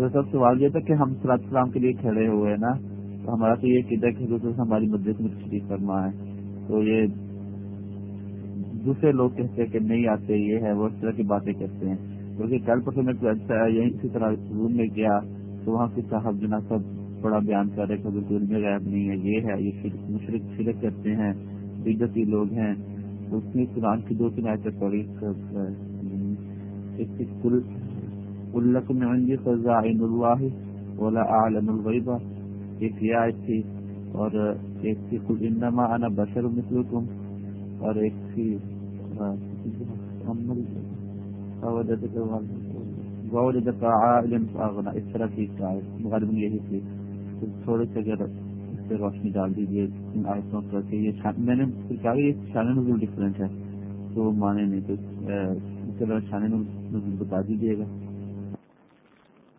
تو سب سوال یہ تھا کہ ہم صلاح السلام کے لیے کھڑے ہوئے ہیں نا تو ہمارا تو یہ قدر کہ حضور ہماری مدد میں تشریف فرما ہے تو یہ دوسرے لوگ کہتے ہیں کہ نہیں آتے یہ ہے وہ اس طرح کی باتیں کرتے ہیں کیونکہ کل پر میں اچھا یہیں اسی طرح روم میں گیا تو وہاں کے صاحب جنا سب بڑا بیان کر رہے کہ بالکل میں غائب نہیں ہے یہ ہے یہ مشرق شرک کرتے ہیں بدتی لوگ ہیں اس نے قرآن کی دو تین آیتیں پڑھی الخائن اللہ ولا عالم الغیبہ ایک یہ آیت تھی اور ایک تھی کل انما انا بشر مثلکم اور ایک تھی اس طرح کی آیت غالب یہی تھی. تھوڑے سے اگر اس سے روشنی ڈال دیجیے ان آیتوں پر کہ یہ میں نے کہا کہ یہ شان نزول ڈفرینٹ ہے، تو وہ مانے نہیں، تو اس طرح شان نزول بتا دیجیے گا۔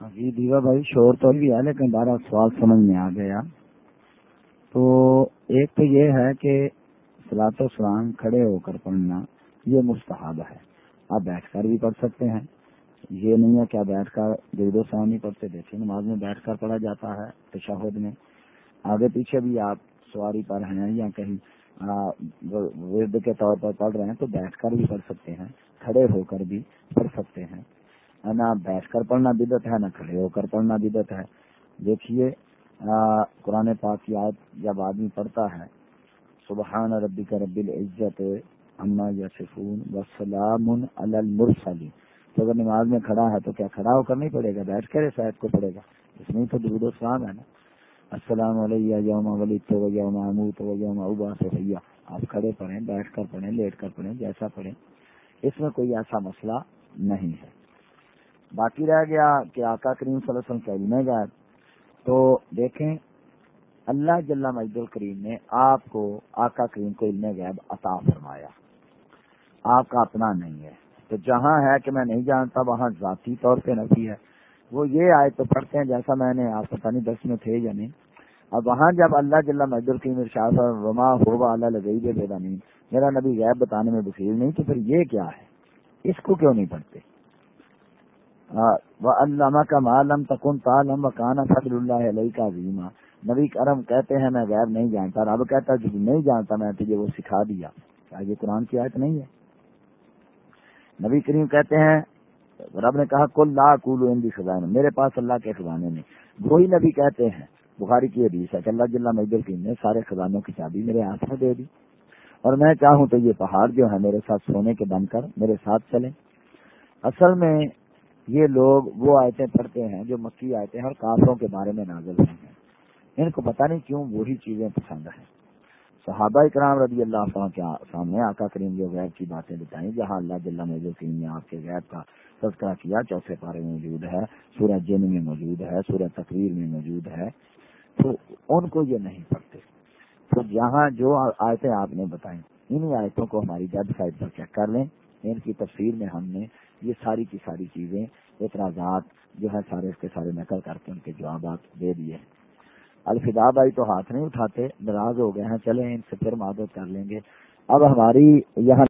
جی دیوا بھائی، شور تو بھی ہے لیکن بارہ سوال سمجھ میں آ گیا۔ تو ایک تو یہ ہے کہ سلاط و سلام کھڑے ہو کر پڑھنا، یہ مستحب ہے۔ آپ بیٹھ کر بھی پڑھ سکتے ہیں۔ یہ نہیں ہے کیا بیٹھ کر دو دو سال نہیں پڑھتے دیکھیں، نماز میں بیٹھ کر پڑھا جاتا ہے تشہد میں۔ آگے پیچھے بھی آپ سواری پر ہیں یا کہیں ورد کے طور پر پڑھ رہے ہیں تو بیٹھ کر بھی پڑھ سکتے ہیں، کھڑے ہو کر بھی پڑھ سکتے ہیں۔ نہ بیٹھ کر پڑھنا بدت ہے، نہ کھڑے ہو کر پڑھنا بدت ہے۔ دیکھیے قرآن پاک کی آیت جب آدمی پڑھتا ہے، سبحان ربی کا رب العزت اما یسفون وسلام المرسلی تو اگر نماز میں کھڑا ہے تو کیا کھڑا ہو کر نہیں پڑے گا؟ بیٹھ کر شاید کو پڑے گا۔ اس میں تو درود اسلام ہے نا۔ السلام علیہ یوم ولی تو یوم امو تو یوم ابا سے بھیا آپ کھڑے پڑھیں، بیٹھ کر پڑھیں، لیٹ کر پڑھیں، جیسا پڑھیں۔ اس میں کوئی ایسا مسئلہ نہیں ہے۔ باقی رہ گیا کہ آقا کریم صلی اللہ علیہ وسلم کا علم گا تو دیکھیں، اللہ جل مجد الکریم نے آپ کو، آقا کریم کو علم غیب عطا فرمایا۔ آپ کا اپنا نہیں ہے۔ تو جہاں ہے کہ میں نہیں جانتا، وہاں ذاتی طور پہ نفی ہے۔ وہ یہ آئے تو پڑھتے ہیں جیسا میں نے، آپ پتہ نہیں دس میں تھے یا نہیں۔ اب وہاں جب اللہ جل مجد الکریم ارشاد رما ہوا اللہ لگئی بے نہیں میرا نبی غیب بتانے میں بخیر نہیں، تو پھر یہ کیا ہے؟ اس کو کیوں نہیں پڑھتے؟ وہ علامہ کا معلوم تکن تعلم و کانا فضل اللہ علیہ کا عظیمہ نبی کرم کہتے ہیں، میں غیر نہیں جانتا۔ رب کہتا جو نہیں جانتا، میں تجھے وہ سکھا دیا۔ کیا یہ قرآن کی آیت نہیں ہے؟ نبی کریم کہتے ہیں، رب نے کہا کل لا کولو اندی خزانے میرے پاس اللہ کے خزانے میں وہی نبی کہتے ہیں، بخاری کی حدیث ہے کہ اللہ جل مجد الکریم نے سارے خزانوں کی چابی میرے ہاتھ میں دے دی۔ اور میں چاہوں تو یہ پہاڑ جو ہے میرے ساتھ سونے کے بن کر میرے ساتھ چلیں۔ اصل میں یہ لوگ وہ آیتیں پڑھتے ہیں جو مکی آیتیں ہیں اور کافروں کے بارے میں نازل ہوئی ہیں۔ ان کو پتہ نہیں کیوں وہی چیزیں پسند ہیں۔ صحابہ کرام رضی اللہ عنہ کے سامنے آقا کریم جو غیب کی باتیں بتائیں، جہاں اللہ جل کریم نے آپ کے غیب کا تذکرہ کیا، چوتھے پارے میں موجود ہے، سورہ جن میں موجود ہے، سورہ تقریر میں موجود ہے، تو ان کو یہ نہیں پڑھتے۔ تو جہاں جو آیتیں آپ نے بتائیں انہیں آیتوں کو ہماری ویب سائٹ پر چیک کر لیں۔ ان کی تفسیر میں ہم نے یہ ساری کی ساری چیزیں، اعتراضات جو ہے سارے اس کے سارے نقل کر کے ان کے جوابات دے دیے۔ الفدا بھائی تو ہاتھ نہیں اٹھاتے، ناراض ہو گئے ہیں، چلیں ان سے پھر مدد کر لیں گے۔ اب ہماری یہاں